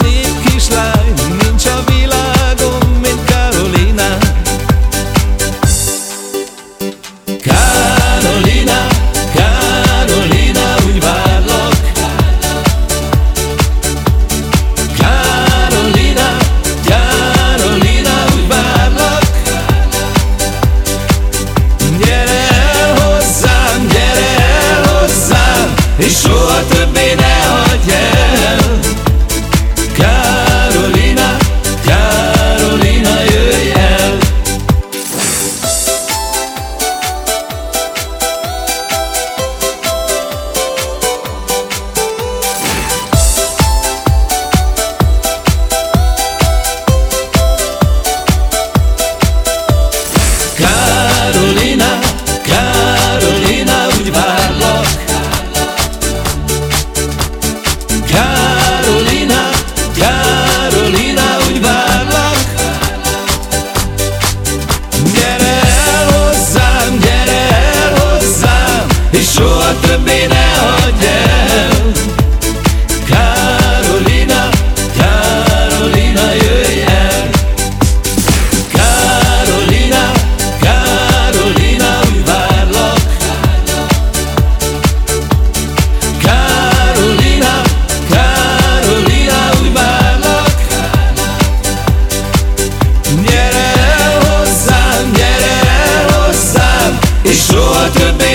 szép kislány többé ne hagyj! el. Károlina, Károlina, jöjj el. Károlina, Károlina, várlak. Károlina, Károlina, úgy várlak. Gyere el hozzám, gyere el hozzám És soha többé